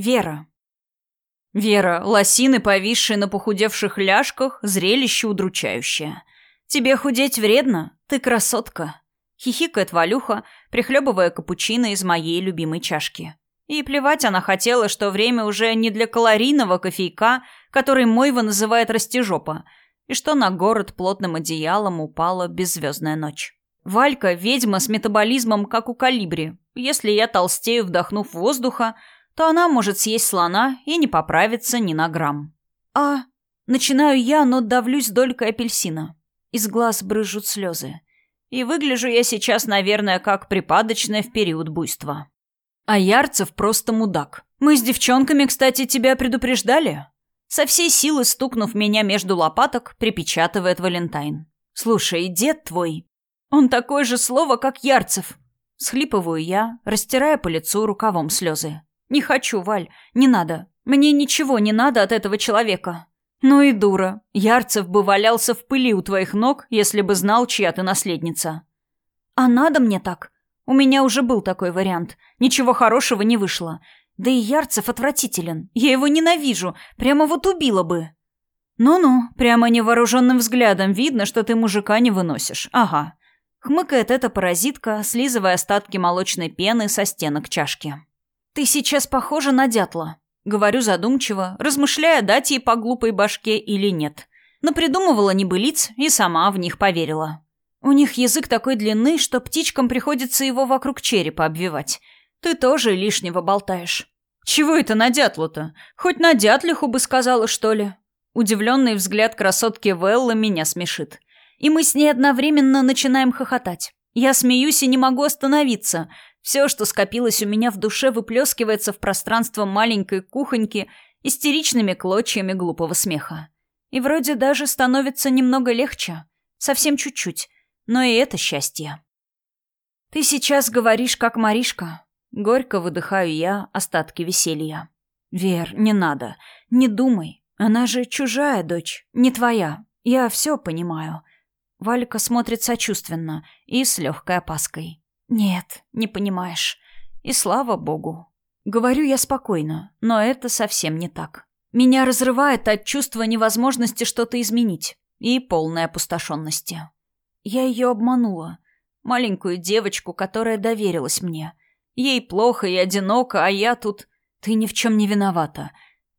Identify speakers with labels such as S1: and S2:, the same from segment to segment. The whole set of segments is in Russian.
S1: Вера. Вера, лосины, повисшие на похудевших ляжках, зрелище удручающее. Тебе худеть вредно? Ты красотка. Хихикает Валюха, прихлебывая капучино из моей любимой чашки. И плевать она хотела, что время уже не для калорийного кофейка, который Мойва называет растяжопа, и что на город плотным одеялом упала беззвездная ночь. Валька – ведьма с метаболизмом, как у калибри. Если я толстею, вдохнув воздуха, то она может съесть слона и не поправиться ни на грамм. А, начинаю я, но давлюсь долькой апельсина. Из глаз брызжут слезы. И выгляжу я сейчас, наверное, как припадочная в период буйства. А Ярцев просто мудак. Мы с девчонками, кстати, тебя предупреждали? Со всей силы стукнув меня между лопаток, припечатывает Валентайн. Слушай, дед твой, он такое же слово, как Ярцев. Схлипываю я, растирая по лицу рукавом слезы. Не хочу, Валь, не надо. Мне ничего не надо от этого человека. Ну и дура. Ярцев бы валялся в пыли у твоих ног, если бы знал, чья ты наследница. А надо мне так? У меня уже был такой вариант. Ничего хорошего не вышло. Да и Ярцев отвратителен. Я его ненавижу. Прямо вот убила бы. Ну-ну, прямо невооруженным взглядом видно, что ты мужика не выносишь. Ага. Хмыкает эта паразитка, слизывая остатки молочной пены со стенок чашки. «Ты сейчас похожа на дятла», — говорю задумчиво, размышляя, дать ей по глупой башке или нет. Но придумывала небылиц и сама в них поверила. У них язык такой длины, что птичкам приходится его вокруг черепа обвивать. Ты тоже лишнего болтаешь. Чего это на дятлу-то? Хоть на дятлиху бы сказала, что ли? Удивленный взгляд красотки Веллы меня смешит. И мы с ней одновременно начинаем хохотать. Я смеюсь и не могу остановиться. Все, что скопилось у меня в душе, выплескивается в пространство маленькой кухоньки истеричными клочьями глупого смеха. И вроде даже становится немного легче. Совсем чуть-чуть. Но и это счастье. «Ты сейчас говоришь, как Маришка». Горько выдыхаю я остатки веселья. «Вер, не надо. Не думай. Она же чужая дочь, не твоя. Я все понимаю». Валька смотрит сочувственно и с легкой опаской. «Нет, не понимаешь. И слава богу». Говорю я спокойно, но это совсем не так. Меня разрывает от чувства невозможности что-то изменить и полной опустошенности. Я ее обманула. Маленькую девочку, которая доверилась мне. Ей плохо и одиноко, а я тут... Ты ни в чем не виновата.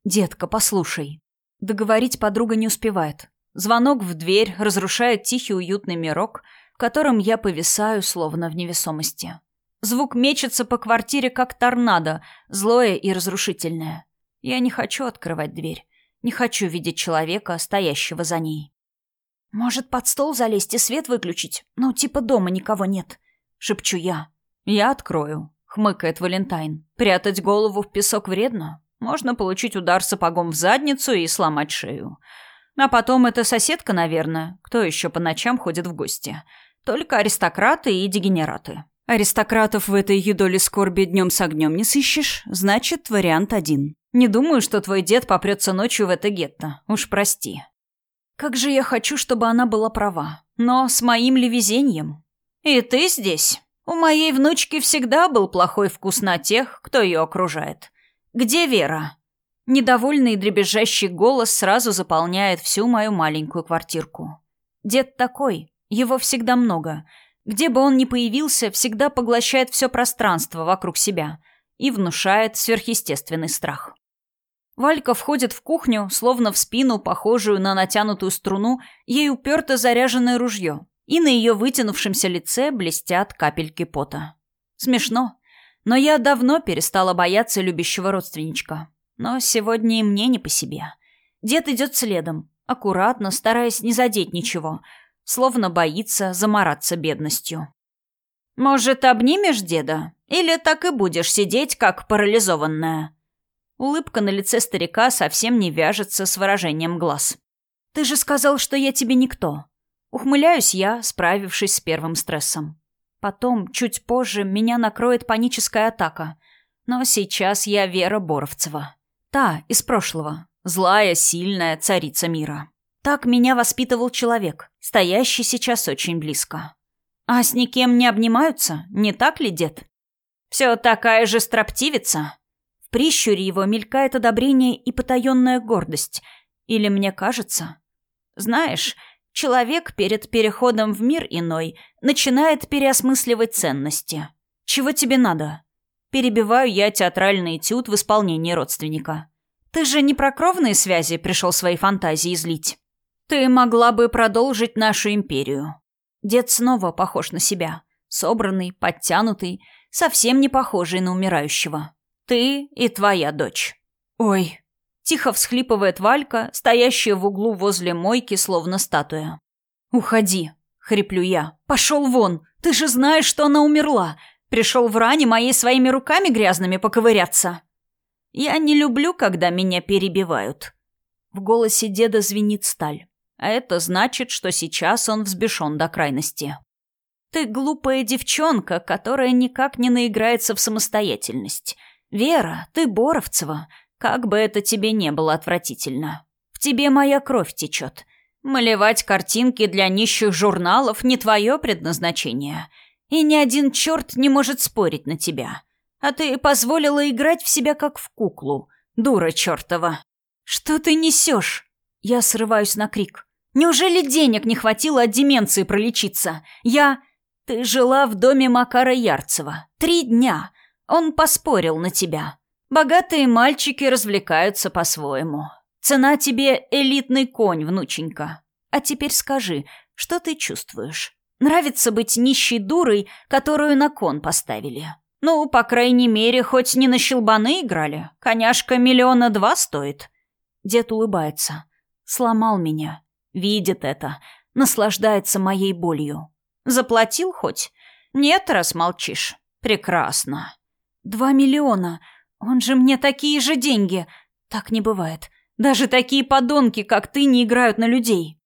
S1: Детка, послушай. Договорить подруга не успевает. Звонок в дверь разрушает тихий уютный мирок — котором я повисаю, словно в невесомости. Звук мечется по квартире, как торнадо, злое и разрушительное. Я не хочу открывать дверь. Не хочу видеть человека, стоящего за ней. «Может, под стол залезть и свет выключить? Ну, типа дома никого нет», — шепчу я. «Я открою», — хмыкает Валентайн. «Прятать голову в песок вредно. Можно получить удар сапогом в задницу и сломать шею. А потом эта соседка, наверное. Кто еще по ночам ходит в гости? Только аристократы и дегенераты. Аристократов в этой юдоле скорби днем с огнем не сыщешь, значит, вариант один. Не думаю, что твой дед попрется ночью в это гетто. Уж прости. Как же я хочу, чтобы она была права. Но с моим ли везением? И ты здесь? У моей внучки всегда был плохой вкус на тех, кто ее окружает. Где Вера? Недовольный и дребезжащий голос сразу заполняет всю мою маленькую квартирку. Дед такой, его всегда много. Где бы он ни появился, всегда поглощает все пространство вокруг себя и внушает сверхъестественный страх. Валька входит в кухню, словно в спину, похожую на натянутую струну, ей уперто заряженное ружье, и на ее вытянувшемся лице блестят капельки пота. Смешно, но я давно перестала бояться любящего родственничка. Но сегодня и мне не по себе. Дед идет следом, аккуратно, стараясь не задеть ничего — словно боится замораться бедностью. «Может, обнимешь деда? Или так и будешь сидеть, как парализованная?» Улыбка на лице старика совсем не вяжется с выражением глаз. «Ты же сказал, что я тебе никто». Ухмыляюсь я, справившись с первым стрессом. Потом, чуть позже, меня накроет паническая атака. Но сейчас я Вера Боровцева. Та, из прошлого. Злая, сильная царица мира. Так меня воспитывал человек, стоящий сейчас очень близко. А с никем не обнимаются, не так ли, дед? Все такая же строптивица. В прищуре его мелькает одобрение и потаенная гордость. Или мне кажется? Знаешь, человек перед переходом в мир иной начинает переосмысливать ценности. Чего тебе надо? Перебиваю я театральный этюд в исполнении родственника. Ты же не про кровные связи пришел свои фантазии излить. Ты могла бы продолжить нашу империю. Дед снова похож на себя. Собранный, подтянутый, совсем не похожий на умирающего. Ты и твоя дочь. Ой. Тихо всхлипывает Валька, стоящая в углу возле мойки, словно статуя. «Уходи», — хриплю я. «Пошел вон! Ты же знаешь, что она умерла! Пришел в ране моей своими руками грязными поковыряться!» «Я не люблю, когда меня перебивают». В голосе деда звенит сталь. А это значит, что сейчас он взбешен до крайности. Ты глупая девчонка, которая никак не наиграется в самостоятельность. Вера, ты Боровцева. Как бы это тебе не было отвратительно. В тебе моя кровь течет. Малевать картинки для нищих журналов не твое предназначение. И ни один черт не может спорить на тебя. А ты позволила играть в себя как в куклу. Дура чертова. Что ты несешь? Я срываюсь на крик. Неужели денег не хватило от деменции пролечиться? Я... Ты жила в доме Макара Ярцева. Три дня. Он поспорил на тебя. Богатые мальчики развлекаются по-своему. Цена тебе элитный конь, внученька. А теперь скажи, что ты чувствуешь? Нравится быть нищей дурой, которую на кон поставили? Ну, по крайней мере, хоть не на щелбаны играли. Коняшка миллиона два стоит. Дед улыбается. Сломал меня. Видит это, наслаждается моей болью. Заплатил хоть? Нет, раз молчишь. Прекрасно. Два миллиона. Он же мне такие же деньги. Так не бывает. Даже такие подонки, как ты, не играют на людей.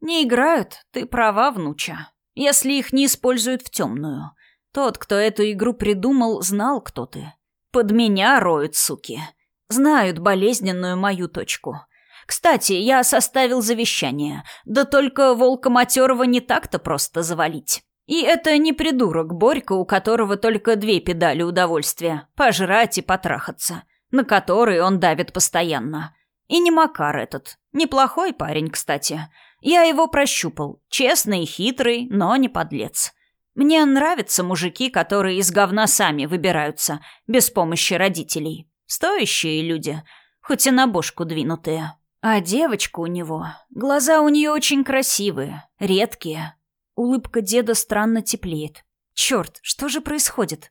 S1: Не играют, ты права, внуча. Если их не используют в темную. Тот, кто эту игру придумал, знал, кто ты. Под меня роют, суки. Знают болезненную мою точку. Кстати, я составил завещание. Да только волка матерого не так-то просто завалить. И это не придурок Борька, у которого только две педали удовольствия – пожрать и потрахаться, на которые он давит постоянно. И не Макар этот. Неплохой парень, кстати. Я его прощупал. Честный и хитрый, но не подлец. Мне нравятся мужики, которые из говна сами выбираются, без помощи родителей. Стоящие люди, хоть и на бошку двинутые. А девочка у него, глаза у нее очень красивые, редкие. Улыбка деда странно теплеет. Черт, что же происходит?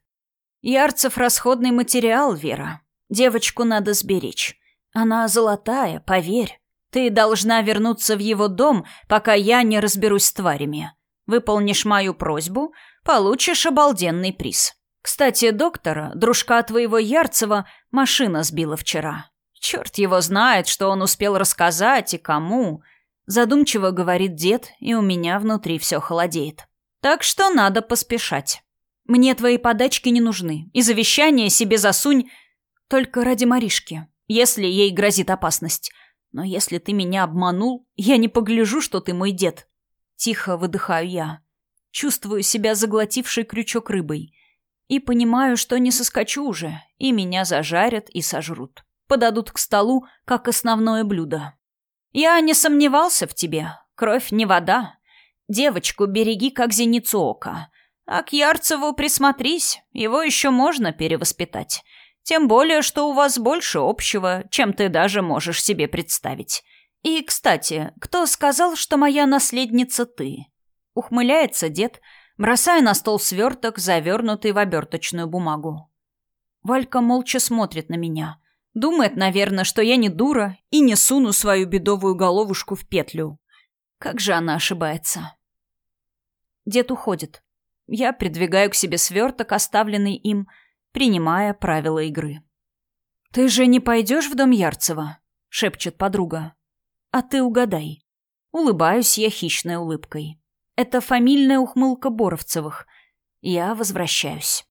S1: Ярцев расходный материал, Вера. Девочку надо сберечь. Она золотая, поверь. Ты должна вернуться в его дом, пока я не разберусь с тварями. Выполнишь мою просьбу, получишь обалденный приз. Кстати, доктора, дружка твоего Ярцева, машина сбила вчера. Черт его знает, что он успел рассказать и кому. Задумчиво говорит дед, и у меня внутри все холодеет. Так что надо поспешать. Мне твои подачки не нужны. И завещание себе засунь только ради Маришки, если ей грозит опасность. Но если ты меня обманул, я не погляжу, что ты мой дед. Тихо выдыхаю я. Чувствую себя заглотившей крючок рыбой. И понимаю, что не соскочу уже, и меня зажарят и сожрут подадут к столу как основное блюдо. Я не сомневался в тебе. Кровь не вода. Девочку береги как зеницу ока. А к Ярцеву присмотрись, его еще можно перевоспитать. Тем более, что у вас больше общего, чем ты даже можешь себе представить. И, кстати, кто сказал, что моя наследница ты? Ухмыляется дед, бросая на стол сверток, завернутый в оберточную бумагу. Валька молча смотрит на меня — Думает, наверное, что я не дура и не суну свою бедовую головушку в петлю. Как же она ошибается. Дед уходит. Я придвигаю к себе сверток, оставленный им, принимая правила игры. «Ты же не пойдешь в дом Ярцева?» — шепчет подруга. «А ты угадай». Улыбаюсь я хищной улыбкой. Это фамильная ухмылка Боровцевых. Я возвращаюсь.